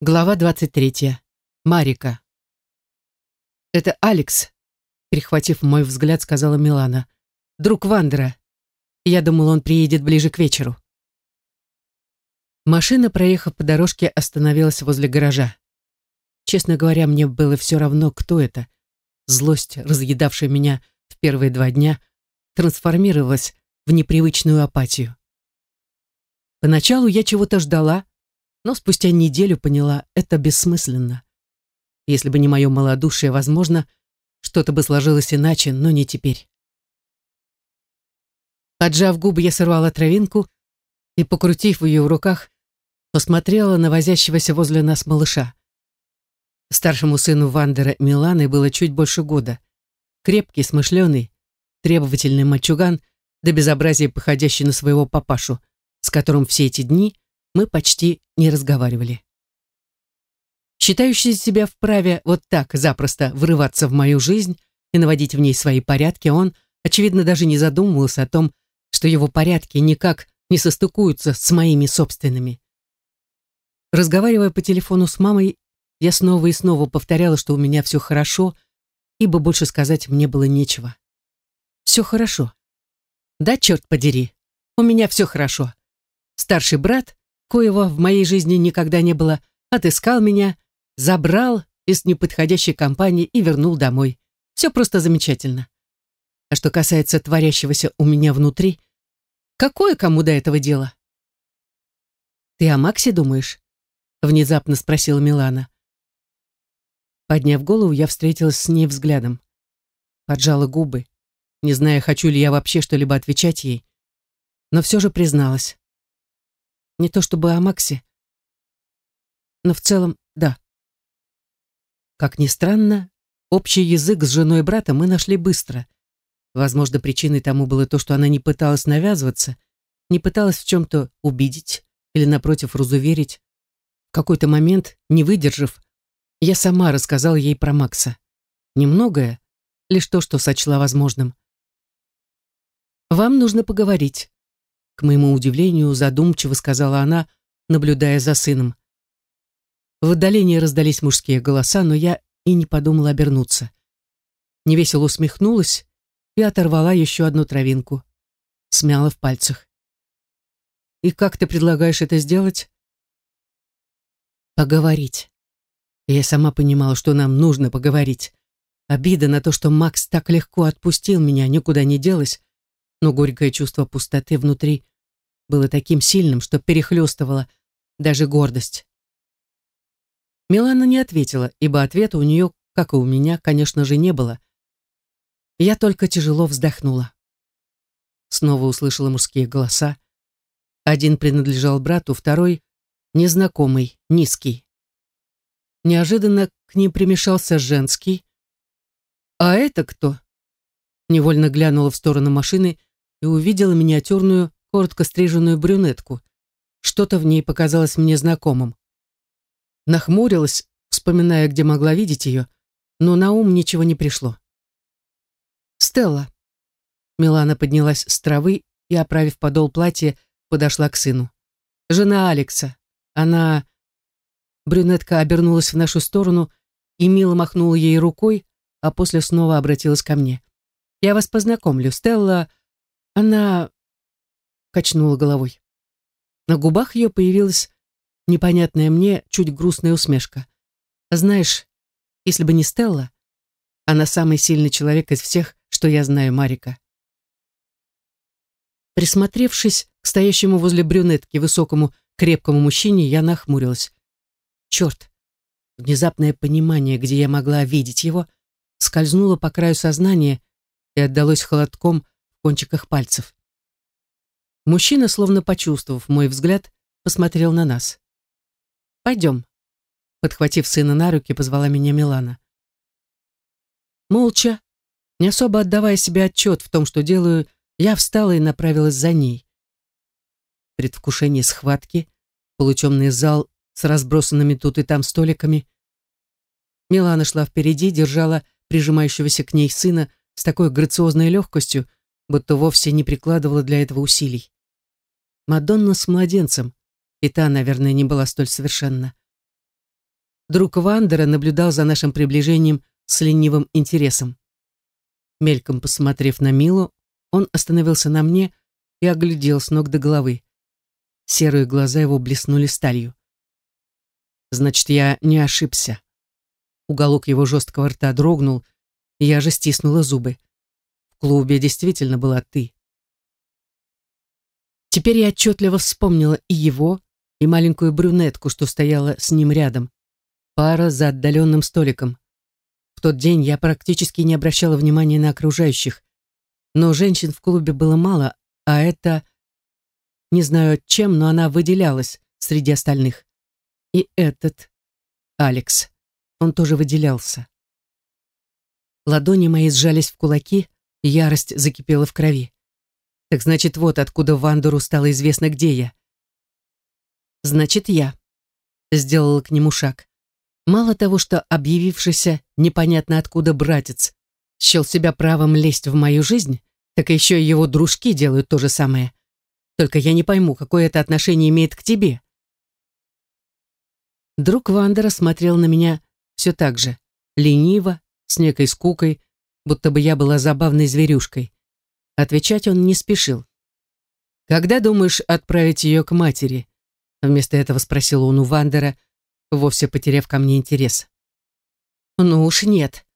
Глава 23. Марика. «Это Алекс», — перехватив мой взгляд, сказала Милана. «Друг Вандера. Я думал, он приедет ближе к вечеру». Машина, проехав по дорожке, остановилась возле гаража. Честно говоря, мне было все равно, кто это. Злость, разъедавшая меня в первые два дня, трансформировалась в непривычную апатию. Поначалу я чего-то ждала, но спустя неделю поняла, это бессмысленно. Если бы не мое малодушие, возможно, что-то бы сложилось иначе, но не теперь. Поджав губы, я сорвала травинку и, покрутив ее в руках, посмотрела на возящегося возле нас малыша. Старшему сыну Вандера Миланы было чуть больше года. Крепкий, смышленый, требовательный мальчуган, до безобразия походящий на своего папашу, с которым все эти дни мы почти не разговаривали. Считающий себя вправе вот так запросто врываться в мою жизнь и наводить в ней свои порядки, он, очевидно, даже не задумывался о том, что его порядки никак не состыкуются с моими собственными. Разговаривая по телефону с мамой, я снова и снова повторяла, что у меня все хорошо, ибо больше сказать мне было нечего. Все хорошо. Да, черт подери, у меня все хорошо. Старший брат коего в моей жизни никогда не было, отыскал меня, забрал из неподходящей компании и вернул домой. Все просто замечательно. А что касается творящегося у меня внутри, какое кому до этого дело? «Ты о Максе думаешь?» — внезапно спросила Милана. Подняв голову, я встретилась с ней взглядом. Поджала губы, не зная, хочу ли я вообще что-либо отвечать ей, но все же призналась. Не то чтобы о Максе, но в целом да. Как ни странно, общий язык с женой брата мы нашли быстро. Возможно, причиной тому было то, что она не пыталась навязываться, не пыталась в чем-то убедить или, напротив, разуверить. В какой-то момент, не выдержав, я сама рассказала ей про Макса. Немногое, лишь то, что сочла возможным. «Вам нужно поговорить», к моему удивлению, задумчиво сказала она, наблюдая за сыном. В отдалении раздались мужские голоса, но я и не подумала обернуться. Невесело усмехнулась и оторвала еще одну травинку. Смяла в пальцах. «И как ты предлагаешь это сделать?» «Поговорить». Я сама понимала, что нам нужно поговорить. Обида на то, что Макс так легко отпустил меня, никуда не делась, но горькое чувство пустоты внутри было таким сильным, что перехлестывало даже гордость. Милана не ответила, ибо ответа у нее, как и у меня, конечно же, не было. Я только тяжело вздохнула. Снова услышала мужские голоса. Один принадлежал брату, второй — незнакомый, низкий. Неожиданно к ним примешался женский. «А это кто?» Невольно глянула в сторону машины и увидела миниатюрную, коротко стриженную брюнетку. Что-то в ней показалось мне знакомым. Нахмурилась, вспоминая, где могла видеть ее, но на ум ничего не пришло. «Стелла». Милана поднялась с травы и, оправив подол платья, подошла к сыну. «Жена Алекса. Она...» Брюнетка обернулась в нашу сторону и мило махнула ей рукой, а после снова обратилась ко мне. «Я вас познакомлю. Стелла...» Она качнула головой. На губах ее появилась непонятная мне, чуть грустная усмешка. Знаешь, если бы не Стелла, она самый сильный человек из всех, что я знаю, Марика. Присмотревшись к стоящему возле брюнетки высокому крепкому мужчине, я нахмурилась. Черт! Внезапное понимание, где я могла видеть его, скользнуло по краю сознания и отдалось холодком кончиках пальцев. Мужчина, словно почувствовав мой взгляд, посмотрел на нас. «Пойдем», — подхватив сына на руки, позвала меня Милана. Молча, не особо отдавая себе отчет в том, что делаю, я встала и направилась за ней. Предвкушение схватки, полутемный зал с разбросанными тут и там столиками. Милана шла впереди, держала прижимающегося к ней сына с такой грациозной легкостью, будто вовсе не прикладывала для этого усилий. Мадонна с младенцем, и та, наверное, не была столь совершенна. друг Вандера наблюдал за нашим приближением с ленивым интересом. Мельком посмотрев на Милу, он остановился на мне и оглядел с ног до головы. Серые глаза его блеснули сталью. Значит, я не ошибся. Уголок его жесткого рта дрогнул, и я же стиснула зубы. Клубе действительно была ты. Теперь я отчетливо вспомнила и его, и маленькую брюнетку, что стояла с ним рядом. Пара за отдаленным столиком. В тот день я практически не обращала внимания на окружающих. Но женщин в клубе было мало, а это... Не знаю чем, но она выделялась среди остальных. И этот, Алекс, он тоже выделялся. Ладони мои сжались в кулаки, ярость закипела в крови. Так значит, вот откуда Вандеру стало известно, где я. Значит, я. Сделала к нему шаг. Мало того, что объявившийся непонятно откуда братец счел себя правом лезть в мою жизнь, так еще и его дружки делают то же самое. Только я не пойму, какое это отношение имеет к тебе. Друг Вандера смотрел на меня все так же, лениво, с некой скукой, будто бы я была забавной зверюшкой. Отвечать он не спешил. «Когда думаешь отправить ее к матери?» Вместо этого спросил он у Вандера, вовсе потеряв ко мне интерес. «Ну уж нет».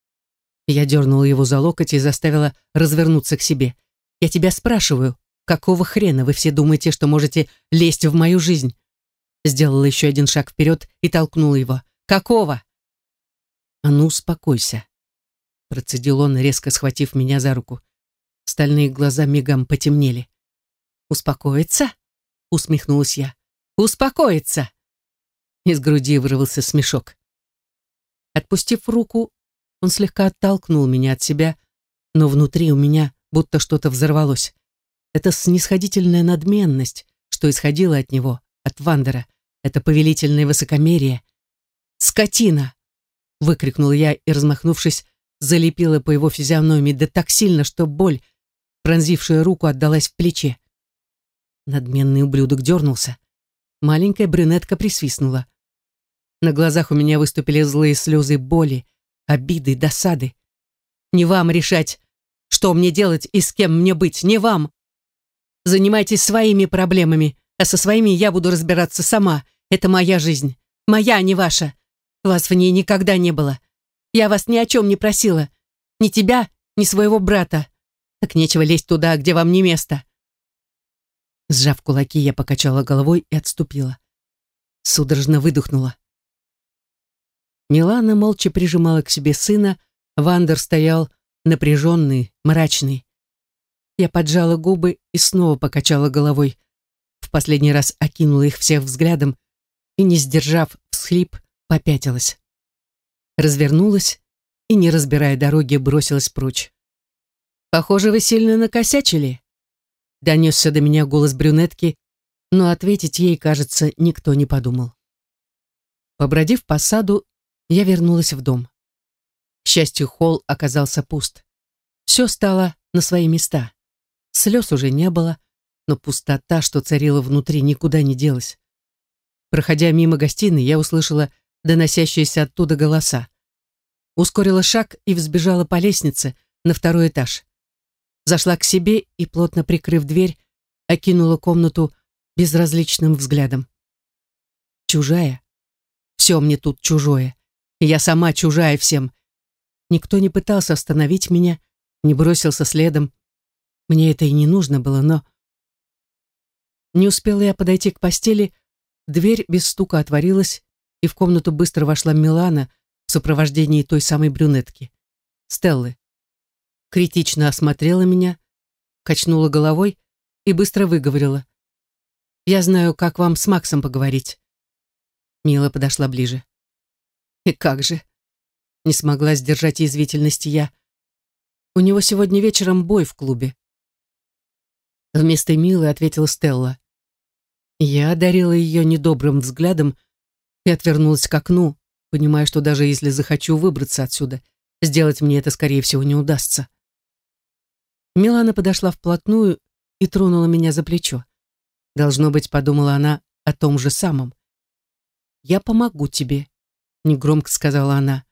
Я дернула его за локоть и заставила развернуться к себе. «Я тебя спрашиваю, какого хрена вы все думаете, что можете лезть в мою жизнь?» Сделала еще один шаг вперед и толкнула его. «Какого?» «А ну, успокойся», процедил он, резко схватив меня за руку. Стальные глаза мигом потемнели. «Успокоиться?» — усмехнулась я. «Успокоиться!» Из груди вырвался смешок. Отпустив руку, он слегка оттолкнул меня от себя, но внутри у меня будто что-то взорвалось. Это снисходительная надменность, что исходила от него, от Вандера. Это повелительное высокомерие. «Скотина!» — выкрикнул я и, размахнувшись, залепила по его физиономии да так сильно, что боль, пронзившая руку, отдалась в плече. Надменный ублюдок дернулся. Маленькая брюнетка присвистнула. На глазах у меня выступили злые слезы боли, обиды, досады. Не вам решать, что мне делать и с кем мне быть, не вам. Занимайтесь своими проблемами, а со своими я буду разбираться сама. Это моя жизнь. Моя, а не ваша. Вас в ней никогда не было. Я вас ни о чем не просила. Ни тебя, ни своего брата. Так нечего лезть туда, где вам не место. Сжав кулаки, я покачала головой и отступила. Судорожно выдохнула. Милана молча прижимала к себе сына, Вандер стоял напряженный, мрачный. Я поджала губы и снова покачала головой. В последний раз окинула их всех взглядом и, не сдержав всхлип, попятилась развернулась и, не разбирая дороги, бросилась прочь. «Похоже, вы сильно накосячили», — донесся до меня голос брюнетки, но ответить ей, кажется, никто не подумал. Побродив по саду, я вернулась в дом. К счастью, холл оказался пуст. Все стало на свои места. Слез уже не было, но пустота, что царила внутри, никуда не делась. Проходя мимо гостиной, я услышала доносящиеся оттуда голоса. Ускорила шаг и взбежала по лестнице на второй этаж. Зашла к себе и, плотно прикрыв дверь, окинула комнату безразличным взглядом. Чужая. Все мне тут чужое. И я сама чужая всем. Никто не пытался остановить меня, не бросился следом. Мне это и не нужно было, но... Не успела я подойти к постели, дверь без стука отворилась, и в комнату быстро вошла Милана в сопровождении той самой брюнетки, Стеллы. Критично осмотрела меня, качнула головой и быстро выговорила. «Я знаю, как вам с Максом поговорить». Мила подошла ближе. «И как же?» Не смогла сдержать язвительности я. «У него сегодня вечером бой в клубе». Вместо Милы ответила Стелла. Я одарила ее недобрым взглядом, и отвернулась к окну, понимая, что даже если захочу выбраться отсюда, сделать мне это, скорее всего, не удастся. Милана подошла вплотную и тронула меня за плечо. Должно быть, подумала она о том же самом. «Я помогу тебе», негромко сказала она.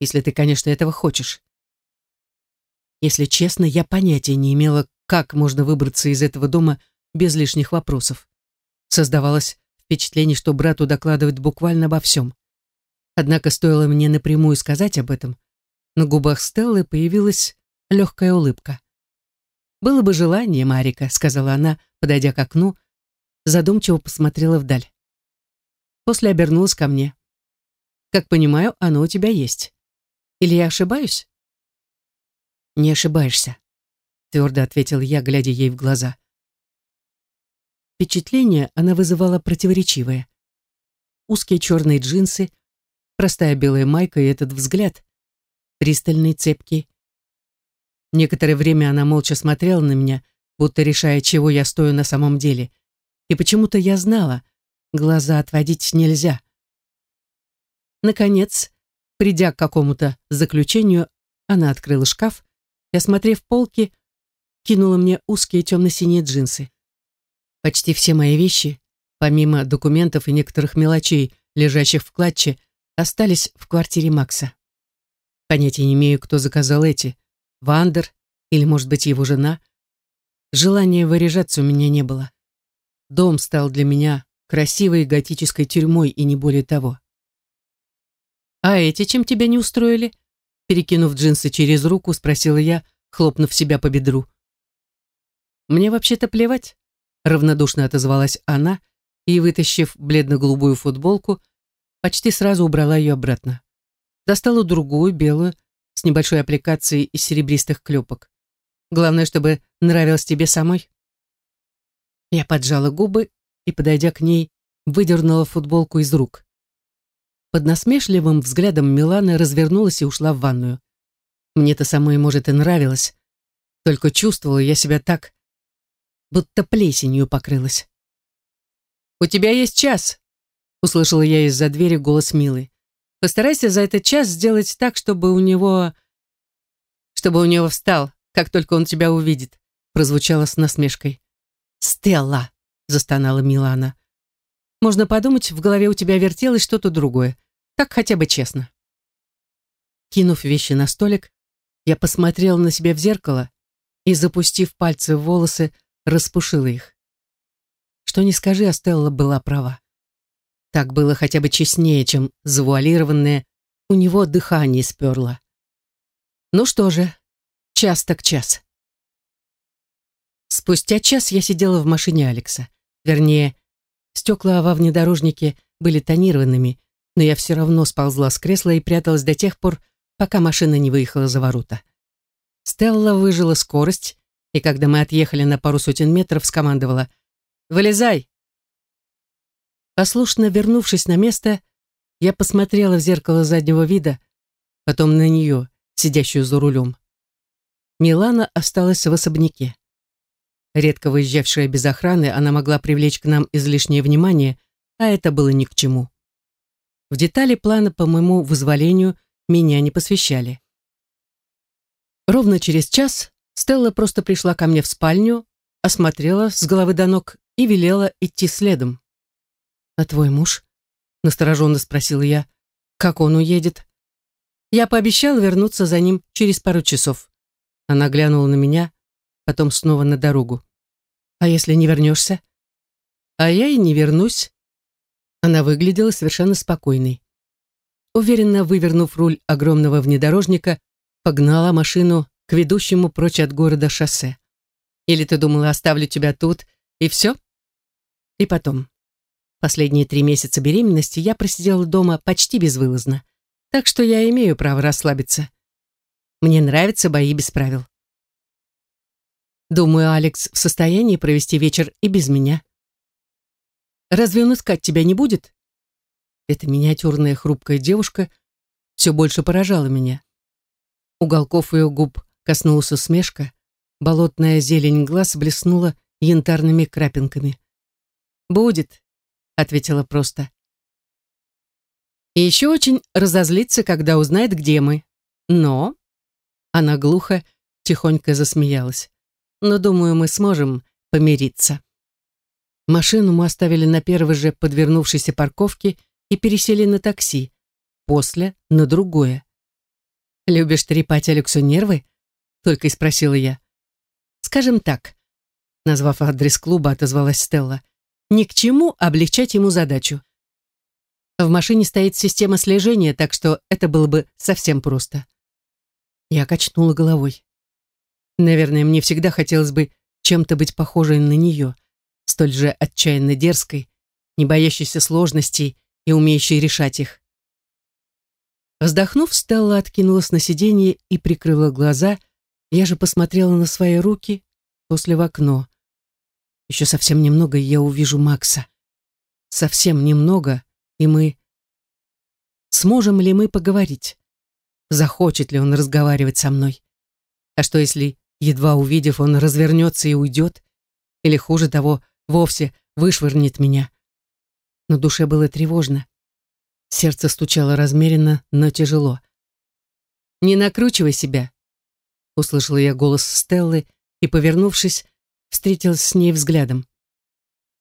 «Если ты, конечно, этого хочешь». Если честно, я понятия не имела, как можно выбраться из этого дома без лишних вопросов. Создавалось впечатление, что брату докладывают буквально обо всем. Однако стоило мне напрямую сказать об этом, на губах Стеллы появилась легкая улыбка. «Было бы желание, Марика», — сказала она, подойдя к окну, задумчиво посмотрела вдаль. После обернулась ко мне. «Как понимаю, оно у тебя есть. Или я ошибаюсь?» «Не ошибаешься», — твердо ответил я, глядя ей в глаза. Впечатление она вызывала противоречивое. Узкие черные джинсы, простая белая майка и этот взгляд, пристальный, цепкий. Некоторое время она молча смотрела на меня, будто решая, чего я стою на самом деле. И почему-то я знала, глаза отводить нельзя. Наконец, придя к какому-то заключению, она открыла шкаф и, осмотрев полки, кинула мне узкие темно-синие джинсы. Почти все мои вещи, помимо документов и некоторых мелочей, лежащих в клатче, остались в квартире Макса. Понятия не имею, кто заказал эти. Вандер или, может быть, его жена. Желания выряжаться у меня не было. Дом стал для меня красивой готической тюрьмой и не более того. «А эти чем тебя не устроили?» Перекинув джинсы через руку, спросила я, хлопнув себя по бедру. «Мне вообще-то плевать», — равнодушно отозвалась она и, вытащив бледно-голубую футболку, почти сразу убрала ее обратно. Достала другую, белую, с небольшой аппликацией из серебристых клепок. Главное, чтобы нравилось тебе самой. Я поджала губы и, подойдя к ней, выдернула футболку из рук. Под насмешливым взглядом Милана развернулась и ушла в ванную. Мне-то самой, может, и нравилось, только чувствовала я себя так, будто плесенью покрылась. «У тебя есть час!» — услышала я из-за двери голос Милы. «Постарайся за этот час сделать так, чтобы у него... чтобы у него встал, как только он тебя увидит», — прозвучало с насмешкой. «Стелла!» — застонала Милана. «Можно подумать, в голове у тебя вертелось что-то другое. Так хотя бы честно». Кинув вещи на столик, я посмотрела на себя в зеркало и, запустив пальцы в волосы, распушила их. Что ни скажи, а Стелла была права. Так было хотя бы честнее, чем завуалированное «у него дыхание сперло». Ну что же, час так час. Спустя час я сидела в машине Алекса. Вернее, стекла во внедорожнике были тонированными, но я все равно сползла с кресла и пряталась до тех пор, пока машина не выехала за ворота. Стелла выжила скорость, и когда мы отъехали на пару сотен метров, скомандовала «Вылезай!». Послушно вернувшись на место, я посмотрела в зеркало заднего вида, потом на нее, сидящую за рулем. Милана осталась в особняке. Редко выезжавшая без охраны, она могла привлечь к нам излишнее внимание, а это было ни к чему. В детали плана по моему вызволению меня не посвящали. Ровно через час Стелла просто пришла ко мне в спальню, осмотрела с головы до ног и велела идти следом. «А твой муж?» — настороженно спросила я. «Как он уедет?» Я пообещала вернуться за ним через пару часов. Она глянула на меня, потом снова на дорогу. «А если не вернешься?» «А я и не вернусь». Она выглядела совершенно спокойной. Уверенно вывернув руль огромного внедорожника, погнала машину к ведущему прочь от города шоссе. «Или ты думала, оставлю тебя тут, и все?» И потом. Последние три месяца беременности я просидела дома почти безвылазно, так что я имею право расслабиться. Мне нравятся бои без правил. Думаю, Алекс в состоянии провести вечер и без меня. Разве он искать тебя не будет? Эта миниатюрная хрупкая девушка все больше поражала меня. Уголков ее губ коснулась усмешка, болотная зелень глаз блеснула янтарными крапинками. «Будет», — ответила просто. «И еще очень разозлится, когда узнает, где мы. Но...» Она глухо, тихонько засмеялась но, думаю, мы сможем помириться. Машину мы оставили на первой же подвернувшейся парковке и пересели на такси. после на другое. «Любишь трепать Алексу нервы?» — только и спросила я. «Скажем так», — назвав адрес клуба, отозвалась Стелла, «ни к чему облегчать ему задачу. В машине стоит система слежения, так что это было бы совсем просто». Я качнула головой. Наверное, мне всегда хотелось бы чем-то быть похожей на нее, столь же отчаянно дерзкой, не боящейся сложностей и умеющей решать их. Вздохнув, Стелла откинулась на сиденье и прикрыла глаза. Я же посмотрела на свои руки, после в окно. Еще совсем немного, и я увижу Макса. Совсем немного, и мы... Сможем ли мы поговорить? Захочет ли он разговаривать со мной? А что, если, едва увидев, он развернется и уйдет? Или, хуже того, вовсе вышвырнет меня? На душе было тревожно. Сердце стучало размеренно, но тяжело. «Не накручивай себя», — услышала я голос Стеллы и, повернувшись, встретилась с ней взглядом.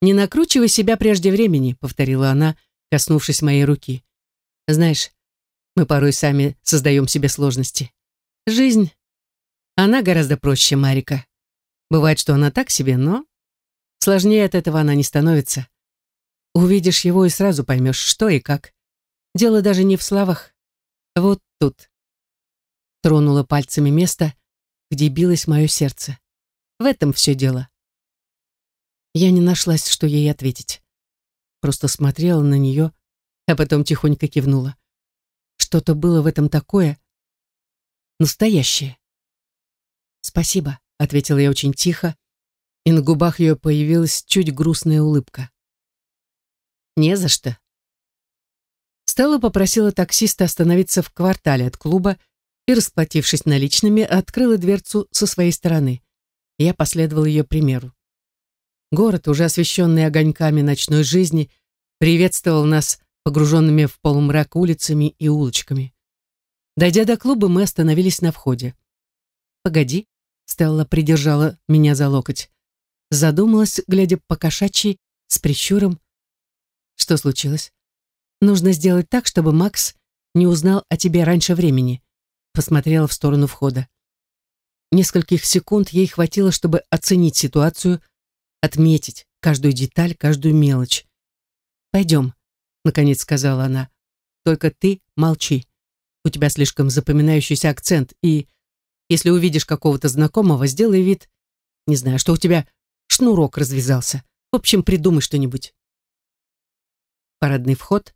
«Не накручивай себя прежде времени», — повторила она, коснувшись моей руки. «Знаешь, мы порой сами создаем себе сложности. Жизнь, она гораздо проще Марика. Бывает, что она так себе, но сложнее от этого она не становится. Увидишь его и сразу поймешь, что и как. Дело даже не в словах. Вот тут. Тронула пальцами место, где билось мое сердце. В этом все дело. Я не нашлась, что ей ответить. Просто смотрела на нее, а потом тихонько кивнула. Что-то было в этом такое настоящее. «Спасибо», — ответила я очень тихо, и на губах ее появилась чуть грустная улыбка. «Не за что», Стелла попросила таксиста остановиться в квартале от клуба и, расплатившись наличными, открыла дверцу со своей стороны. Я последовал ее примеру. Город, уже освещенный огоньками ночной жизни, приветствовал нас погруженными в полумрак улицами и улочками. Дойдя до клуба, мы остановились на входе. «Погоди», — Стелла придержала меня за локоть. Задумалась, глядя по кошачьи, с прищуром. «Что случилось?» Нужно сделать так, чтобы Макс не узнал о тебе раньше времени. Посмотрела в сторону входа. Нескольких секунд ей хватило, чтобы оценить ситуацию, отметить каждую деталь, каждую мелочь. «Пойдем», — наконец сказала она. «Только ты молчи. У тебя слишком запоминающийся акцент, и если увидишь какого-то знакомого, сделай вид, не знаю, что у тебя шнурок развязался. В общем, придумай что-нибудь». Парадный вход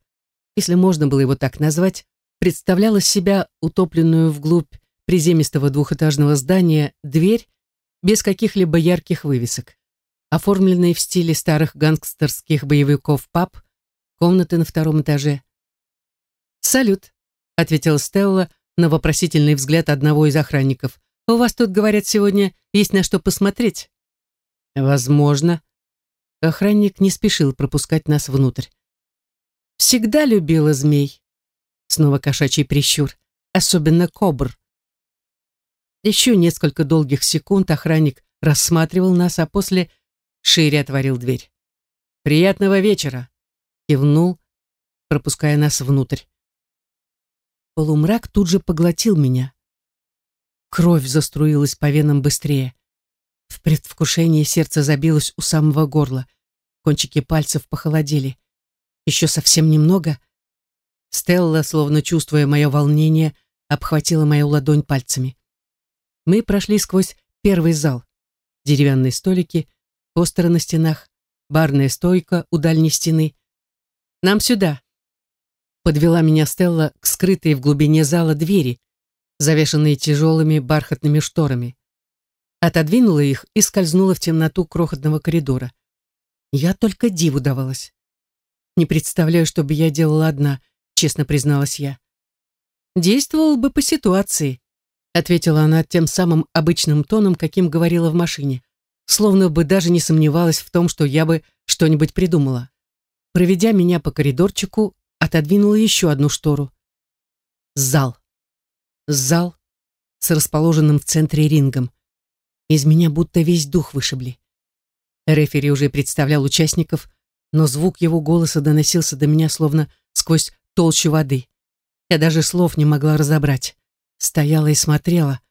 если можно было его так назвать, представлял из себя утопленную вглубь приземистого двухэтажного здания дверь без каких-либо ярких вывесок. Оформленный в стиле старых гангстерских боевиков паб, комнаты на втором этаже. «Салют», — ответила Стелла на вопросительный взгляд одного из охранников. «У вас тут, говорят, сегодня есть на что посмотреть?» «Возможно». Охранник не спешил пропускать нас внутрь. Всегда любила змей. Снова кошачий прищур, особенно кобр. Еще несколько долгих секунд охранник рассматривал нас, а после шире отворил дверь. «Приятного вечера!» кивнул, пропуская нас внутрь. Полумрак тут же поглотил меня. Кровь заструилась по венам быстрее. В предвкушении сердце забилось у самого горла. Кончики пальцев похолодели. Еще совсем немного. Стелла, словно чувствуя мое волнение, обхватила мою ладонь пальцами. Мы прошли сквозь первый зал. Деревянные столики, постеры на стенах, барная стойка у дальней стены. «Нам сюда!» Подвела меня Стелла к скрытой в глубине зала двери, завешенные тяжелыми бархатными шторами. Отодвинула их и скользнула в темноту крохотного коридора. Я только диву давалась. Не представляю, что бы я делала одна, честно призналась я. Действовал бы по ситуации, ответила она тем самым обычным тоном, каким говорила в машине, словно бы даже не сомневалась в том, что я бы что-нибудь придумала. Проведя меня по коридорчику, отодвинула еще одну штору. Зал. Зал с расположенным в центре рингом. Из меня будто весь дух вышибли. Рефери уже представлял участников, но звук его голоса доносился до меня словно сквозь толщу воды. Я даже слов не могла разобрать. Стояла и смотрела.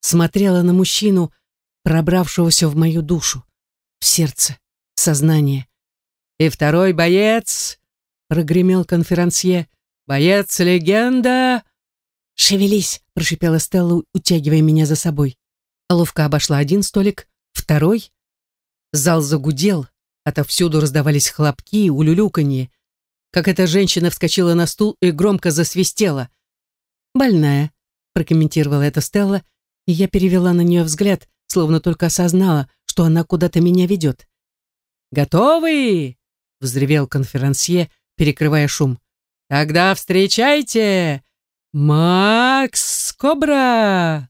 Смотрела на мужчину, пробравшегося в мою душу, в сердце, в сознание. «И второй боец!» — прогремел конферансье. «Боец-легенда!» «Шевелись!» — прошипела Стелла, утягивая меня за собой. Ловко обошла один столик, второй. Зал загудел, отовсюду раздавались хлопки и улюлюканье. Как эта женщина вскочила на стул и громко засвистела. «Больная», — прокомментировала это Стелла, и я перевела на нее взгляд, словно только осознала, что она куда-то меня ведет. «Готовы?» — взревел конферансье, перекрывая шум. «Тогда встречайте! Макс Кобра!»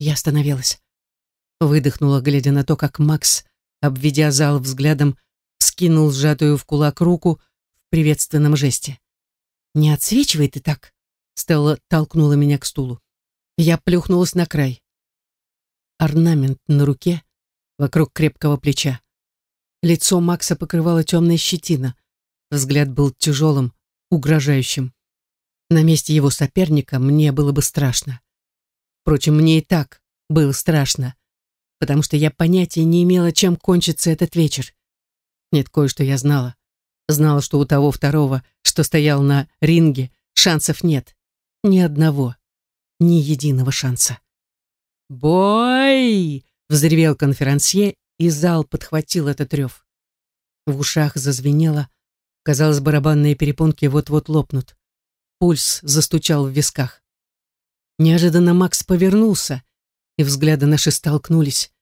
Я остановилась. Выдохнула, глядя на то, как Макс, обведя зал взглядом, скинул сжатую в кулак руку приветственном жесте. «Не отсвечивай ты так!» Стелла толкнула меня к стулу. Я плюхнулась на край. Орнамент на руке, вокруг крепкого плеча. Лицо Макса покрывала темная щетина. Взгляд был тяжелым, угрожающим. На месте его соперника мне было бы страшно. Впрочем, мне и так было страшно, потому что я понятия не имела, чем кончится этот вечер. Нет, кое-что я знала. Знала, что у того второго, что стоял на ринге, шансов нет. Ни одного. Ни единого шанса. «Бой!» — взревел конферансье, и зал подхватил этот рев. В ушах зазвенело. Казалось, барабанные перепонки вот-вот лопнут. Пульс застучал в висках. Неожиданно Макс повернулся, и взгляды наши столкнулись.